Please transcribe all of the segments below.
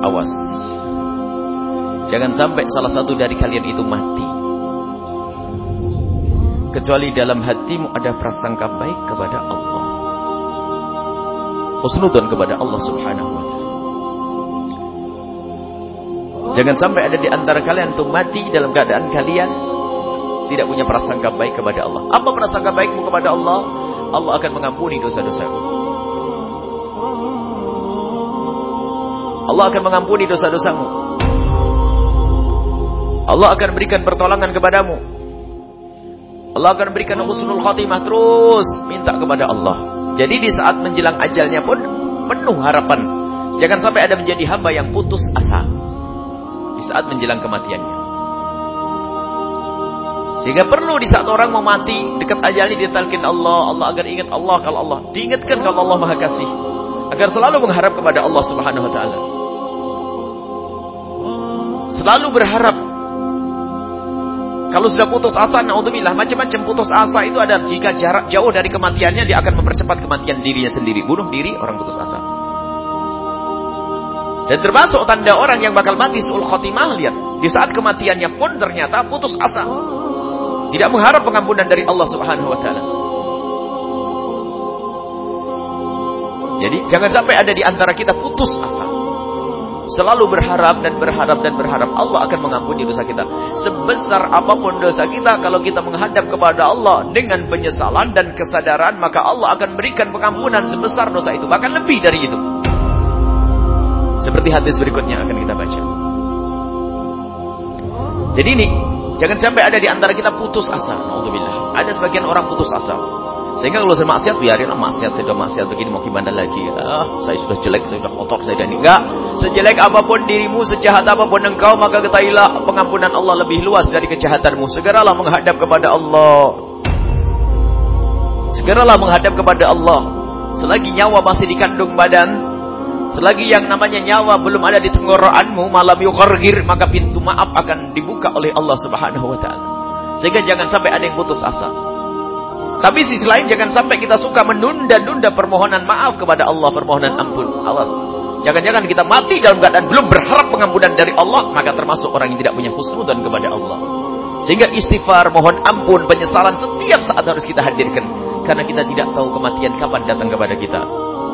Awas. Jangan sampai salah satu dari kalian itu mati. Kecuali dalam hatimu ada prasangka baik kepada Allah. Husnudon kepada Allah subhanahu wa ta'ala. Jangan sampai ada di antara kalian untuk mati dalam keadaan kalian tidak punya prasangka baik kepada Allah. Apa prasangka baikmu kepada Allah? Allah akan mengampuni dosa-dosamu. Allah akan mengampuni dosa-dosamu. Allah akan berikan pertolongan kepadamu. Allah akan berikan husnul khatimah terus minta kepada Allah. Jadi di saat menjelang ajalnya pun penuh harapan. Jangan sampai ada menjadi hamba yang putus asa di saat menjelang kematiannya. Sehingga perlu di saat orang mau mati dekat ajalnya ditalkin Allah, Allah agar ingat Allah kalau Allah diingatkan kalau Allah Maha Kasih, agar selalu mengharap kepada Allah Subhanahu wa taala. Selalu berharap kalau sudah putus asa, naudzubillah, macam-macam putus asa itu ada jika jarak jauh dari kematiannya dia akan mempercepat kematian dirinya sendiri, bunuh diri orang putus asa. Dan termasuk tanda orang yang bakal mati suul khotimah lihat, di saat kematiannya pun ternyata putus asa. Tidak mengharap pengampunan dari Allah Subhanahu wa taala. Jadi jangan sampai ada di antara kita putus asa. Selalu berharap dan berharap dan berharap Allah akan mengampuni dosa kita. Sebesar apa pun dosa kita, kalau kita menghadap kepada Allah dengan penyesalan dan kesadaran, maka Allah akan berikan pengampunan sebesar dosa itu. Bahkan lebih dari itu. Seperti hadis berikutnya akan kita baca. Jadi ini, jangan sampai ada di antara kita putus asa. Alhamdulillah. Ada sebagian orang putus asa. Sehingga kalau saya maksiat, biarinlah maksiat. Saya sudah maksiat begini, mau gimana lagi. Ah, saya sudah jelek, saya sudah kotor, saya sudah enggak. Sejelek apa pun dirimu, sejahat apa pun engkau, maka ketahuilah pengampunan Allah lebih luas dari kejahatanmu. Segeralah menghadap kepada Allah. Segeralah menghadap kepada Allah. Selagi nyawa masih dikandung badan, selagi yang namanya nyawa belum ada di tenggorokanmu, malam yukargir, maka pintu maaf akan dibuka oleh Allah Subhanahu wa taala. Sehingga jangan sampai ada yang putus asa. Tapi sisi lain jangan sampai kita suka menunda-nunda permohonan maaf kepada Allah, permohonan ampun. Allah. Jangan-jangan kita mati dalam keadaan belum berharap pengampunan dari Allah, maka termasuk orang yang tidak punya husnudan kepada Allah. Sehingga istighfar, mohon ampun, penyesalan setiap saat harus kita hadirkan. Karena kita tidak tahu kematian kapan datang kepada kita.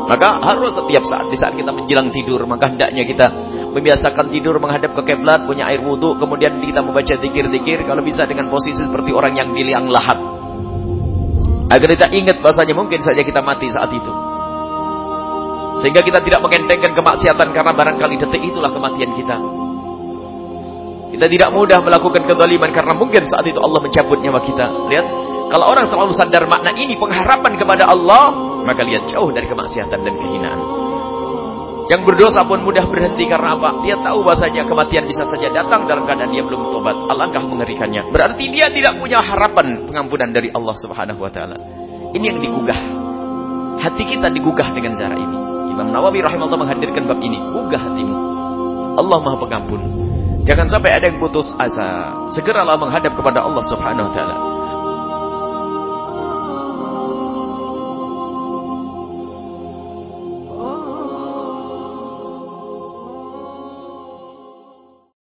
Maka harus setiap saat, di saat kita menjelang tidur, maka hendaknya kita membiasakan tidur menghadap ke kiblat, punya air wudhu, kemudian kita membaca zikir-zikir, kalau bisa dengan posisi seperti orang yang di liang lahat. Agar kita ingat bahasanya mungkin saja kita mati saat itu. Sehingga kita tidak mengentengkan kemaksiatan karena barangkali detik itulah kematian kita. Kita tidak mudah melakukan kezaliman karena mungkin saat itu Allah mencabut nyawa kita. Lihat, kalau orang selalu sadar makna ini pengharapan kepada Allah, maka lihat jauh dari kemaksiatan dan kehinaan. Yang berdosa pun mudah berhenti karena apa? Dia tahu bahasanya kematian bisa saja datang dalam keadaan dia belum tobat. Alangkah mengerikannya. Berarti dia tidak punya harapan pengampunan dari Allah Subhanahu wa taala. Ini yang digugah. Hati kita digugah dengan cara ini. Imam Nawawi rahimahullah menghadirkan bab ini. Gugah hatimu. Allah Maha Pengampun. Jangan sampai ada yang putus asa. Segeralah menghadap kepada Allah Subhanahu wa taala.